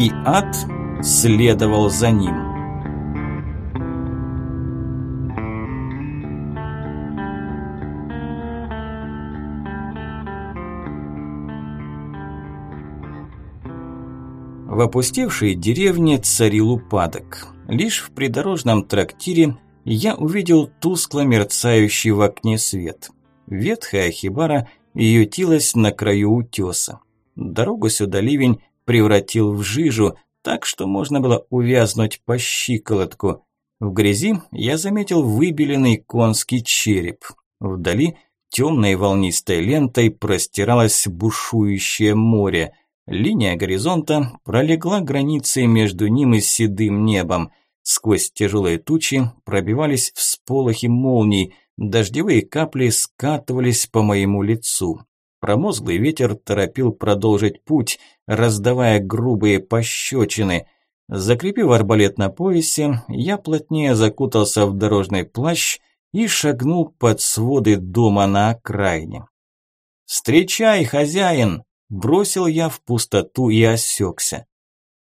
и ад следовал за ним. В опустевшей деревне царил упадок. Лишь в придорожном трактире я увидел тускло мерцающий в окне свет. Ветхая хибара ютилась на краю утеса. Дорогу сюда ливень превратил в жижу, так что можно было увязнуть по щиколотку. В грязи я заметил выбеленный конский череп. Вдали темной волнистой лентой простиралось бушующее море. Линия горизонта пролегла границей между ним и седым небом. Сквозь тяжелые тучи пробивались всполохи молний, дождевые капли скатывались по моему лицу. Промозглый ветер торопил продолжить путь, раздавая грубые пощечины. Закрепив арбалет на поясе, я плотнее закутался в дорожный плащ и шагнул под своды дома на окраине. «Встречай, хозяин!» Бросил я в пустоту и осекся.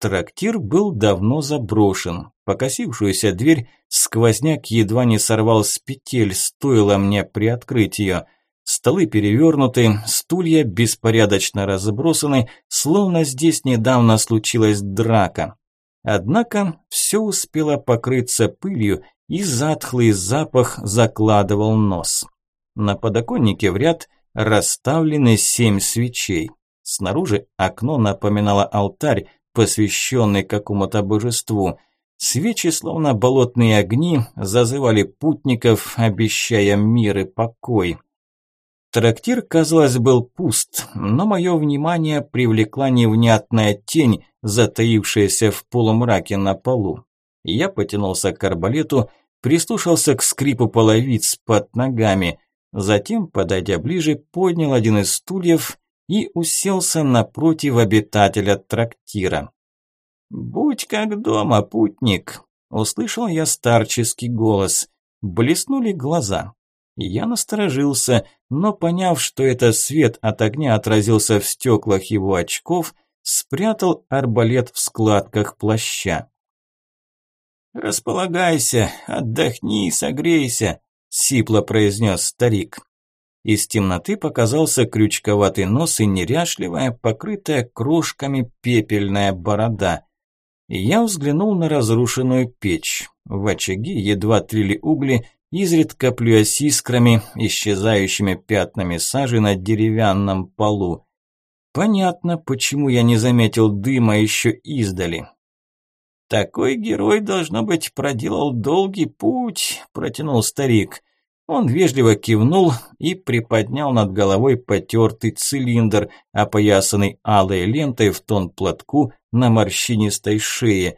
Трактир был давно заброшен. Покосившуюся дверь сквозняк едва не сорвал с петель, стоило мне приоткрыть ее. Столы перевернуты, стулья беспорядочно разбросаны, словно здесь недавно случилась драка. Однако все успело покрыться пылью, и затхлый запах закладывал нос. На подоконнике в ряд расставлены семь свечей. Снаружи окно напоминало алтарь, посвященный какому-то божеству. Свечи, словно болотные огни, зазывали путников, обещая мир и покой. Трактир, казалось, был пуст, но мое внимание привлекла невнятная тень, затаившаяся в полумраке на полу. Я потянулся к арбалету, прислушался к скрипу половиц под ногами, затем, подойдя ближе, поднял один из стульев и уселся напротив обитателя трактира. «Будь как дома, путник!» – услышал я старческий голос. Блеснули глаза. Я насторожился, но поняв, что это свет от огня отразился в стеклах его очков, спрятал арбалет в складках плаща. «Располагайся, отдохни, согрейся», – сипло произнес старик. Из темноты показался крючковатый нос и неряшливая, покрытая крошками пепельная борода. Я взглянул на разрушенную печь. В очаге едва тлели угли, изредка плюясь искрами, исчезающими пятнами сажи на деревянном полу. Понятно, почему я не заметил дыма еще издали. «Такой герой, должно быть, проделал долгий путь», – протянул старик. Он вежливо кивнул и приподнял над головой потертый цилиндр, опоясанный алой лентой в тон платку на морщинистой шее.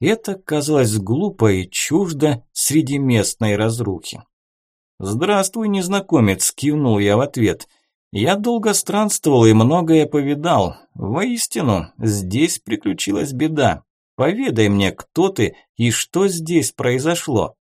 Это казалось глупо и чуждо среди местной разрухи. «Здравствуй, незнакомец», – кивнул я в ответ. «Я долго странствовал и многое повидал. Воистину, здесь приключилась беда. Поведай мне, кто ты и что здесь произошло».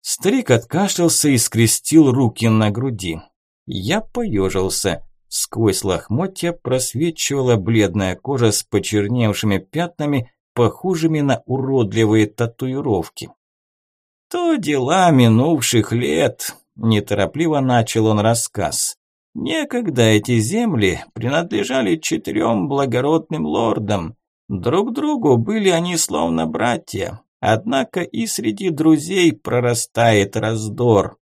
Старик откашлялся и скрестил руки на груди. Я поежился. Сквозь лохмотья просвечивала бледная кожа с почерневшими пятнами, похожими на уродливые татуировки. «То дела минувших лет», – неторопливо начал он рассказ. «Некогда эти земли принадлежали четырем благородным лордам. Друг другу были они словно братья, Однако и среди друзей прорастает раздор.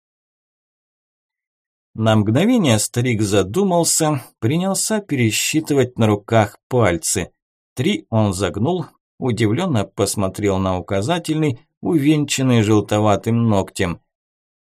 На мгновение старик задумался, принялся пересчитывать на руках пальцы. Три он загнул, удивленно посмотрел на указательный, увенчанный желтоватым ногтем.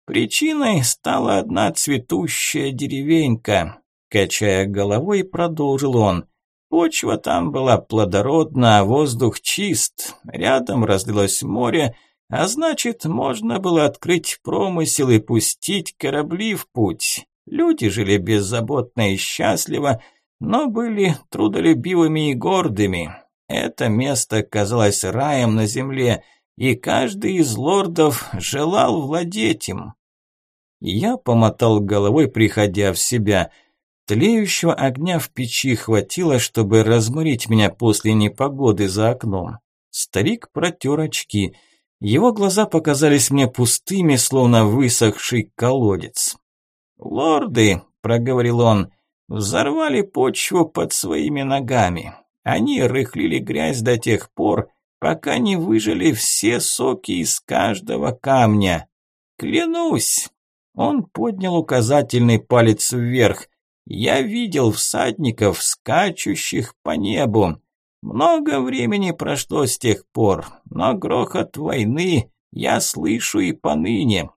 Причиной стала одна цветущая деревенька. Качая головой, продолжил он. Почва там была плодородна, а воздух чист. Рядом разлилось море, а значит, можно было открыть промысел и пустить корабли в путь. Люди жили беззаботно и счастливо, но были трудолюбивыми и гордыми. Это место казалось раем на земле, и каждый из лордов желал владеть им. Я помотал головой, приходя в себя – Тлеющего огня в печи хватило, чтобы разморить меня после непогоды за окном. Старик протер очки. Его глаза показались мне пустыми, словно высохший колодец. «Лорды», – проговорил он, – «взорвали почву под своими ногами. Они рыхлили грязь до тех пор, пока не выжили все соки из каждого камня. Клянусь!» Он поднял указательный палец вверх. Я видел всадников, скачущих по небу. Много времени прошло с тех пор, но грохот войны я слышу и поныне.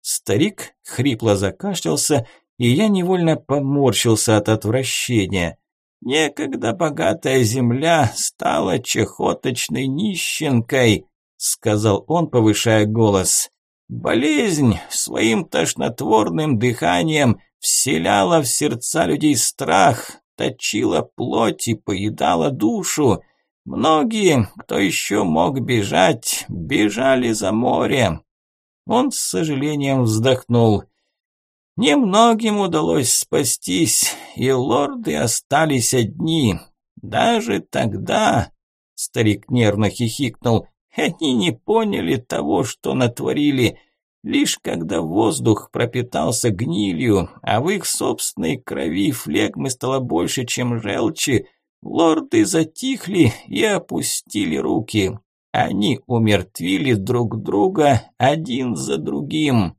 Старик хрипло закашлялся, и я невольно поморщился от отвращения. Некогда богатая земля стала чехоточной нищенкой, сказал он, повышая голос. Болезнь своим тошнотворным дыханием вселяла в сердца людей страх, точила плоть и поедала душу. Многие, кто еще мог бежать, бежали за море. Он с сожалением вздохнул. Немногим удалось спастись, и лорды остались одни. Даже тогда, старик нервно хихикнул, они не поняли того, что натворили. Лишь когда воздух пропитался гнилью, а в их собственной крови флегмы стало больше, чем желчи, лорды затихли и опустили руки. Они умертвили друг друга один за другим.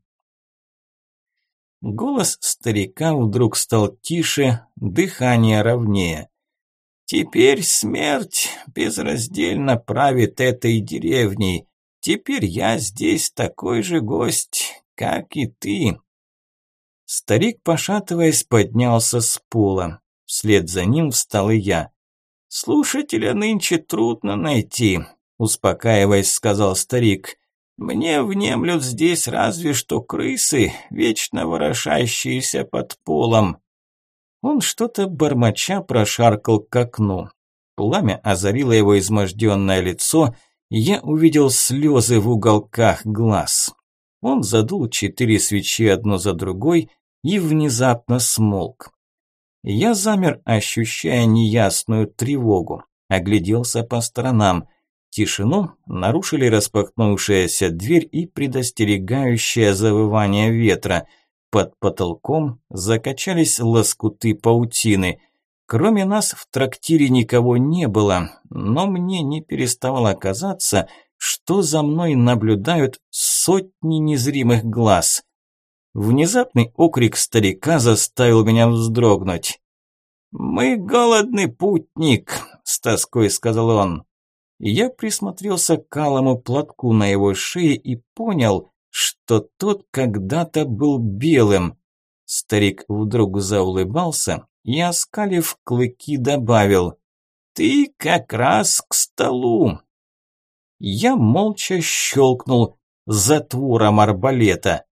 Голос старика вдруг стал тише, дыхание ровнее. Теперь смерть безраздельно правит этой деревней. Теперь я здесь такой же гость, как и ты. Старик, пошатываясь, поднялся с пола. Вслед за ним встал и я. «Слушателя нынче трудно найти», – успокаиваясь, сказал старик. «Мне внемлют здесь разве что крысы, вечно ворошащиеся под полом. Он что-то бормоча прошаркал к окну. Пламя озарило его изможденное лицо, и я увидел слезы в уголках глаз. Он задул четыре свечи одну за другой и внезапно смолк. Я замер, ощущая неясную тревогу. Огляделся по сторонам. Тишину нарушили распахнувшаяся дверь и предостерегающее завывание ветра – под потолком закачались лоскуты паутины. Кроме нас в трактире никого не было, но мне не переставало казаться, что за мной наблюдают сотни незримых глаз. Внезапный окрик старика заставил меня вздрогнуть. «Мы голодный путник», – с тоской сказал он. Я присмотрелся к алому платку на его шее и понял, что тот когда-то был белым. Старик вдруг заулыбался и, оскалив клыки, добавил «Ты как раз к столу». Я молча щелкнул затвором арбалета.